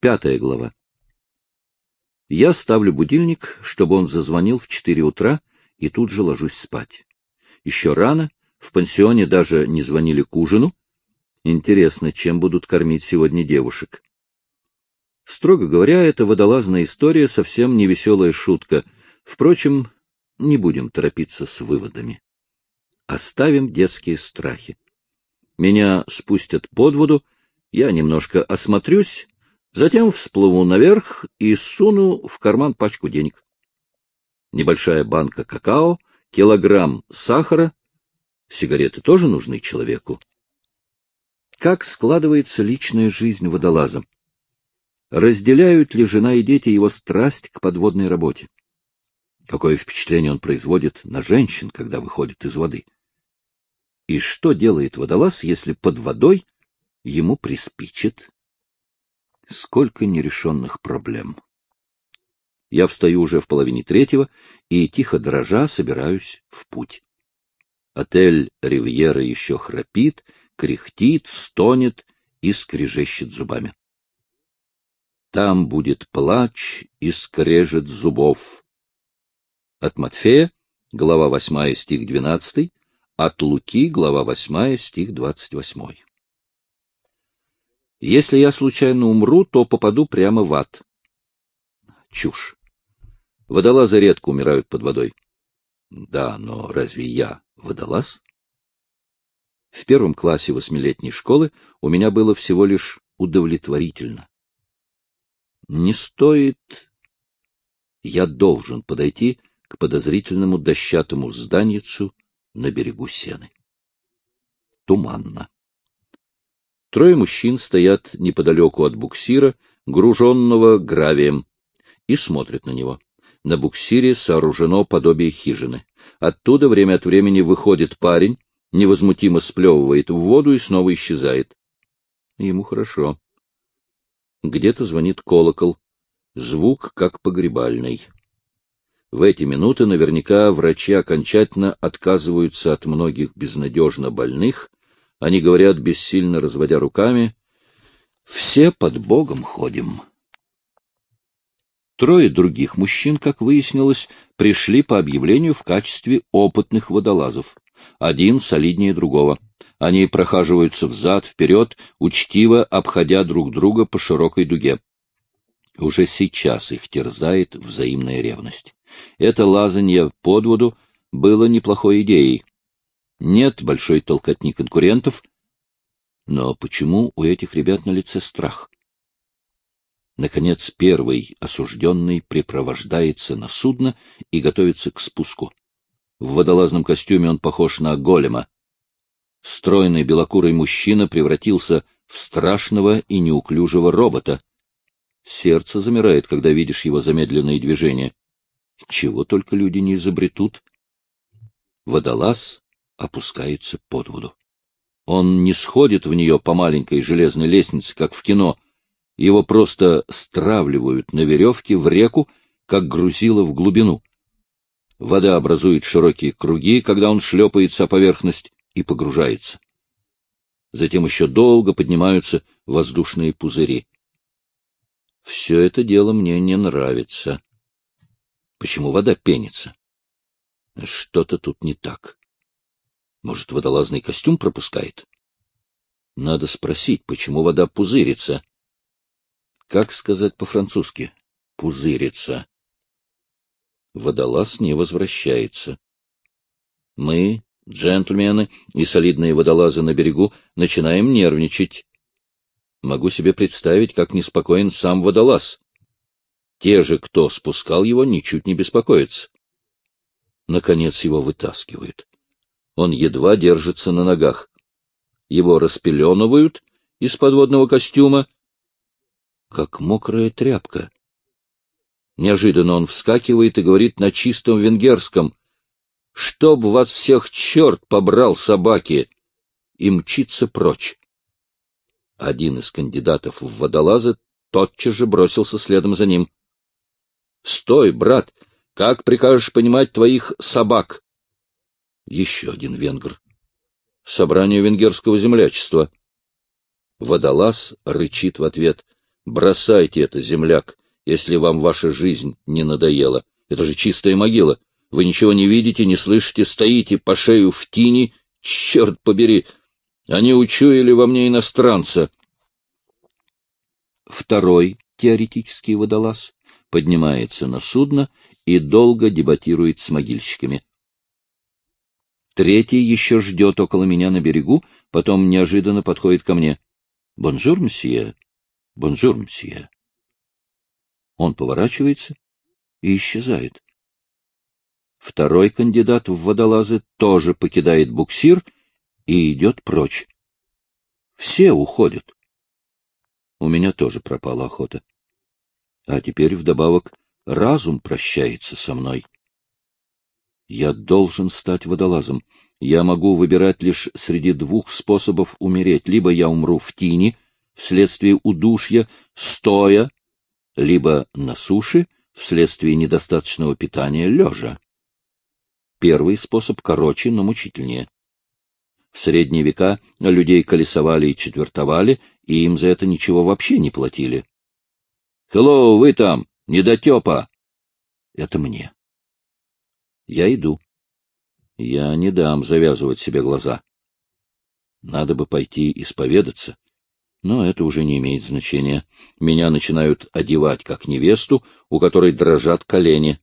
Пятая глава. Я ставлю будильник, чтобы он зазвонил в четыре утра, и тут же ложусь спать. Еще рано, в пансионе даже не звонили к ужину. Интересно, чем будут кормить сегодня девушек. Строго говоря, эта водолазная история совсем не веселая шутка. Впрочем, не будем торопиться с выводами. Оставим детские страхи. Меня спустят под воду, я немножко осмотрюсь, затем всплыву наверх и суну в карман пачку денег. Небольшая банка какао, килограмм сахара. Сигареты тоже нужны человеку. Как складывается личная жизнь водолаза? Разделяют ли жена и дети его страсть к подводной работе? Какое впечатление он производит на женщин, когда выходит из воды? И что делает водолаз, если под водой ему приспичит? Сколько нерешенных проблем. Я встаю уже в половине третьего и, тихо дрожа, собираюсь в путь. Отель «Ривьера» еще храпит, кряхтит, стонет и скрежещет зубами. Там будет плач и скрежет зубов. От Матфея, глава 8, стих 12, от Луки, глава 8, стих 28. Если я случайно умру, то попаду прямо в ад. Чушь. Водолазы редко умирают под водой. Да, но разве я водолаз? В первом классе восьмилетней школы у меня было всего лишь удовлетворительно. Не стоит... Я должен подойти к подозрительному дощатому зданицу на берегу сены. Туманно. Трое мужчин стоят неподалеку от буксира, груженного гравием, и смотрят на него. На буксире сооружено подобие хижины. Оттуда время от времени выходит парень, невозмутимо сплевывает в воду и снова исчезает. Ему хорошо. Где-то звонит колокол. Звук как погребальный. В эти минуты наверняка врачи окончательно отказываются от многих безнадежно больных. Они говорят, бессильно разводя руками, «Все под Богом ходим». Трое других мужчин, как выяснилось, пришли по объявлению в качестве опытных водолазов. Один солиднее другого. Они прохаживаются взад-вперед, учтиво обходя друг друга по широкой дуге. Уже сейчас их терзает взаимная ревность. Это лазанье под воду было неплохой идеей. Нет большой толкотни конкурентов, но почему у этих ребят на лице страх? Наконец, первый осужденный припровождается на судно и готовится к спуску. В водолазном костюме он похож на голема. Стройный белокурый мужчина превратился в страшного и неуклюжего робота. Сердце замирает, когда видишь его замедленные движения. Чего только люди не изобретут. Водолаз опускается под воду. Он не сходит в нее по маленькой железной лестнице, как в кино. Его просто стравливают на веревке в реку, как грузило в глубину. Вода образует широкие круги, когда он шлепается о поверхность и погружается. Затем еще долго поднимаются воздушные пузыри. Все это дело мне не нравится. Почему вода пенится? Что-то тут не так. Может, водолазный костюм пропускает? Надо спросить, почему вода пузырится. Как сказать по-французски? Пузырится. Водолаз не возвращается. Мы, джентльмены и солидные водолазы на берегу, начинаем нервничать. Могу себе представить, как неспокоен сам водолаз. Те же, кто спускал его, ничуть не беспокоятся. Наконец его вытаскивают. Он едва держится на ногах. Его распеленывают из подводного костюма, как мокрая тряпка. Неожиданно он вскакивает и говорит на чистом венгерском «Чтоб вас всех черт побрал, собаки!» и мчится прочь. Один из кандидатов в водолазы тотчас же бросился следом за ним. — Стой, брат! Как прикажешь понимать твоих собак? Еще один венгр. Собрание венгерского землячества. Водолаз рычит в ответ. Бросайте это, земляк, если вам ваша жизнь не надоела. Это же чистая могила. Вы ничего не видите, не слышите, стоите по шею в тени. Черт побери! Они учуяли во мне иностранца. Второй теоретический водолаз поднимается на судно и долго дебатирует с могильщиками. Третий еще ждет около меня на берегу, потом неожиданно подходит ко мне. — Bonjour, monsieur. — Bonjour, monsieur. Он поворачивается и исчезает. Второй кандидат в водолазы тоже покидает буксир и идет прочь. Все уходят. У меня тоже пропала охота. А теперь вдобавок разум прощается со мной. Я должен стать водолазом. Я могу выбирать лишь среди двух способов умереть. Либо я умру в тине, вследствие удушья, стоя, либо на суше, вследствие недостаточного питания, лежа. Первый способ короче, но мучительнее. В средние века людей колесовали и четвертовали, и им за это ничего вообще не платили. «Хеллоу, вы там! Недотепа!» Это мне. Я иду. Я не дам завязывать себе глаза. Надо бы пойти исповедаться. Но это уже не имеет значения. Меня начинают одевать как невесту, у которой дрожат колени.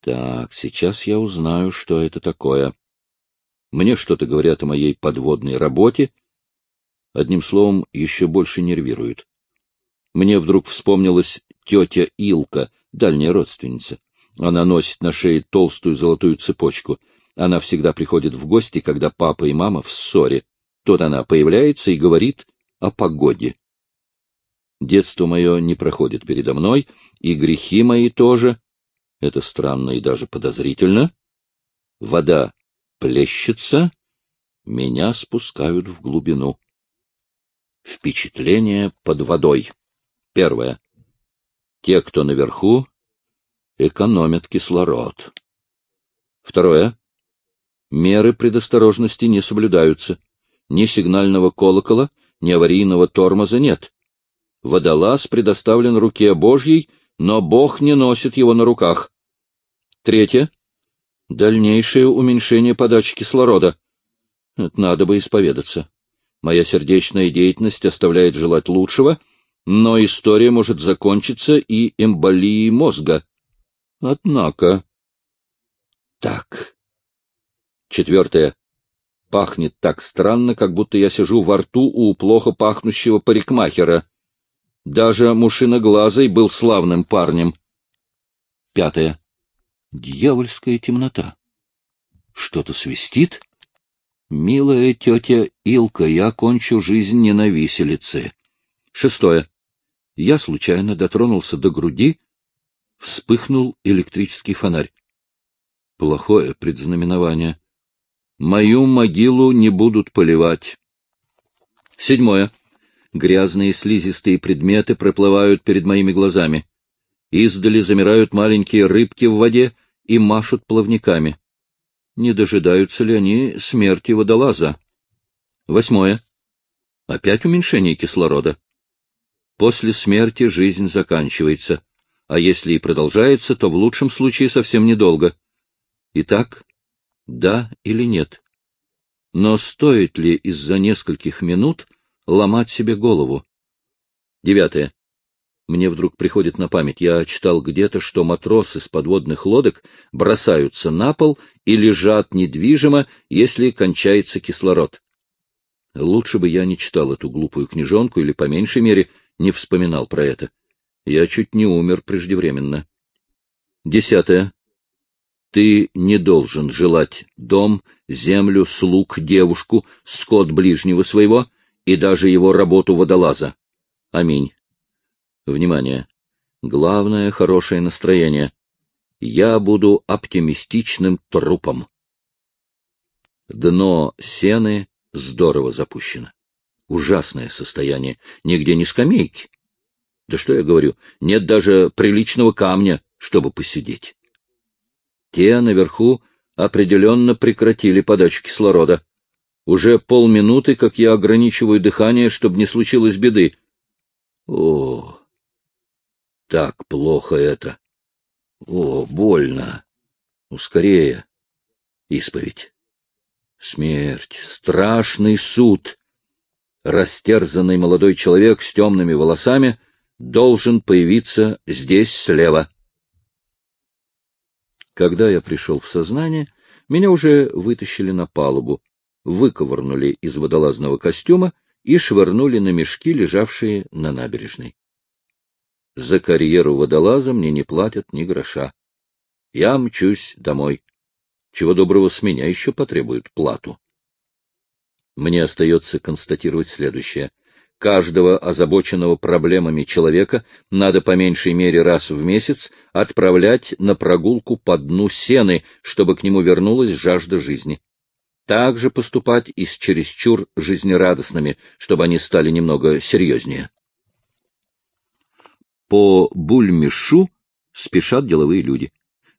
Так, сейчас я узнаю, что это такое. Мне что-то говорят о моей подводной работе. Одним словом, еще больше нервирует. Мне вдруг вспомнилась тетя Илка, дальняя родственница. Она носит на шее толстую золотую цепочку. Она всегда приходит в гости, когда папа и мама в ссоре. Тут она появляется и говорит о погоде. Детство мое не проходит передо мной, и грехи мои тоже. Это странно и даже подозрительно. Вода плещется, меня спускают в глубину. Впечатление под водой. Первое. Те, кто наверху, экономят кислород. Второе. Меры предосторожности не соблюдаются. Ни сигнального колокола, ни аварийного тормоза нет. Водолаз предоставлен руке Божьей, но Бог не носит его на руках. Третье. Дальнейшее уменьшение подачи кислорода. Это надо бы исповедаться. Моя сердечная деятельность оставляет желать лучшего, но история может закончиться и эмболией мозга. Однако... Так. Четвертое. Пахнет так странно, как будто я сижу во рту у плохо пахнущего парикмахера. Даже мушиноглазый был славным парнем. Пятое. Дьявольская темнота. Что-то свистит? Милая тетя Илка, я кончу жизнь не на виселице. Шестое. Я случайно дотронулся до груди, вспыхнул электрический фонарь. Плохое предзнаменование. Мою могилу не будут поливать. Седьмое. Грязные слизистые предметы проплывают перед моими глазами. Издали замирают маленькие рыбки в воде и машут плавниками. Не дожидаются ли они смерти водолаза? Восьмое. Опять уменьшение кислорода. После смерти жизнь заканчивается а если и продолжается, то в лучшем случае совсем недолго. Итак, да или нет? Но стоит ли из-за нескольких минут ломать себе голову? Девятое. Мне вдруг приходит на память, я читал где-то, что матросы с подводных лодок бросаются на пол и лежат недвижимо, если кончается кислород. Лучше бы я не читал эту глупую книжонку или, по меньшей мере, не вспоминал про это. Я чуть не умер преждевременно. Десятое. Ты не должен желать дом, землю, слуг, девушку, скот ближнего своего и даже его работу водолаза. Аминь. Внимание. Главное — хорошее настроение. Я буду оптимистичным трупом. Дно сены здорово запущено. Ужасное состояние. Нигде не скамейки. Да что я говорю, нет даже приличного камня, чтобы посидеть. Те наверху определенно прекратили подачу кислорода. Уже полминуты, как я ограничиваю дыхание, чтобы не случилось беды. О, так плохо это. О, больно. Ускорее. Исповедь. Смерть. Страшный суд. Растерзанный молодой человек с темными волосами должен появиться здесь слева. Когда я пришел в сознание, меня уже вытащили на палубу, выковырнули из водолазного костюма и швырнули на мешки, лежавшие на набережной. За карьеру водолаза мне не платят ни гроша. Я мчусь домой. Чего доброго с меня еще потребуют плату. Мне остается констатировать следующее. Каждого озабоченного проблемами человека надо по меньшей мере раз в месяц отправлять на прогулку по дну сены, чтобы к нему вернулась жажда жизни. Также поступать и с чересчур жизнерадостными, чтобы они стали немного серьезнее. По Бульмешу спешат деловые люди.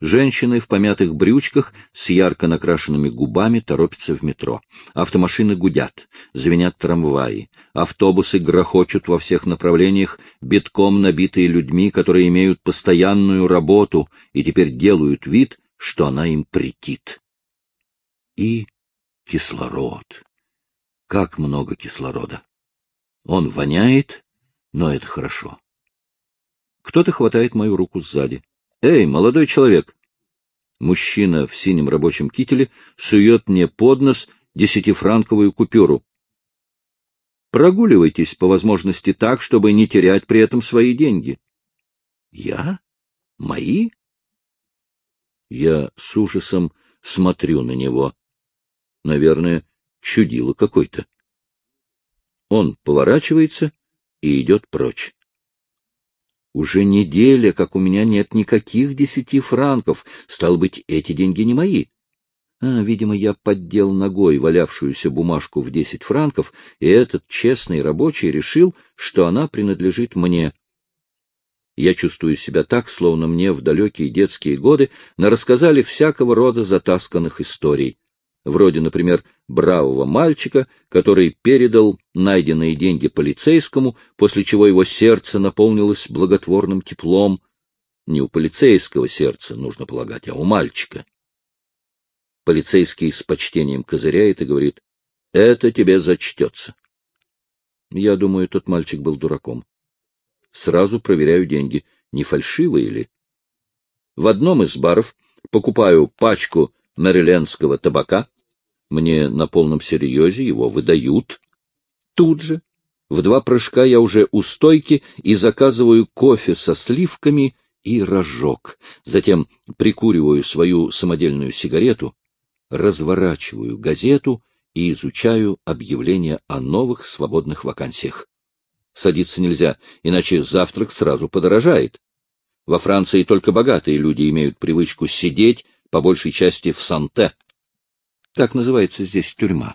Женщины в помятых брючках с ярко накрашенными губами торопятся в метро. Автомашины гудят, звенят трамваи. Автобусы грохочут во всех направлениях, битком набитые людьми, которые имеют постоянную работу и теперь делают вид, что она им претит. И кислород. Как много кислорода. Он воняет, но это хорошо. Кто-то хватает мою руку сзади. «Эй, молодой человек!» Мужчина в синем рабочем кителе сует мне под нос десятифранковую купюру. Прогуливайтесь по возможности так, чтобы не терять при этом свои деньги. Я? Мои? Я с ужасом смотрю на него. Наверное, чудило какой-то. Он поворачивается и идет прочь. Уже неделя, как у меня нет никаких десяти франков. Стал быть, эти деньги не мои. А, видимо, я поддел ногой валявшуюся бумажку в десять франков, и этот честный рабочий решил, что она принадлежит мне. Я чувствую себя так, словно мне в далекие детские годы нарассказали всякого рода затасканных историй вроде, например, бравого мальчика, который передал найденные деньги полицейскому, после чего его сердце наполнилось благотворным теплом. Не у полицейского сердца, нужно полагать, а у мальчика. Полицейский с почтением козыряет и говорит, «Это тебе зачтется». Я думаю, тот мальчик был дураком. Сразу проверяю деньги, не фальшивые ли. В одном из баров покупаю пачку мэрилендского табака, мне на полном серьезе его выдают. Тут же, в два прыжка я уже у стойки и заказываю кофе со сливками и рожок. Затем прикуриваю свою самодельную сигарету, разворачиваю газету и изучаю объявления о новых свободных вакансиях. Садиться нельзя, иначе завтрак сразу подорожает. Во Франции только богатые люди имеют привычку сидеть, по большей части в санте. Так называется здесь тюрьма.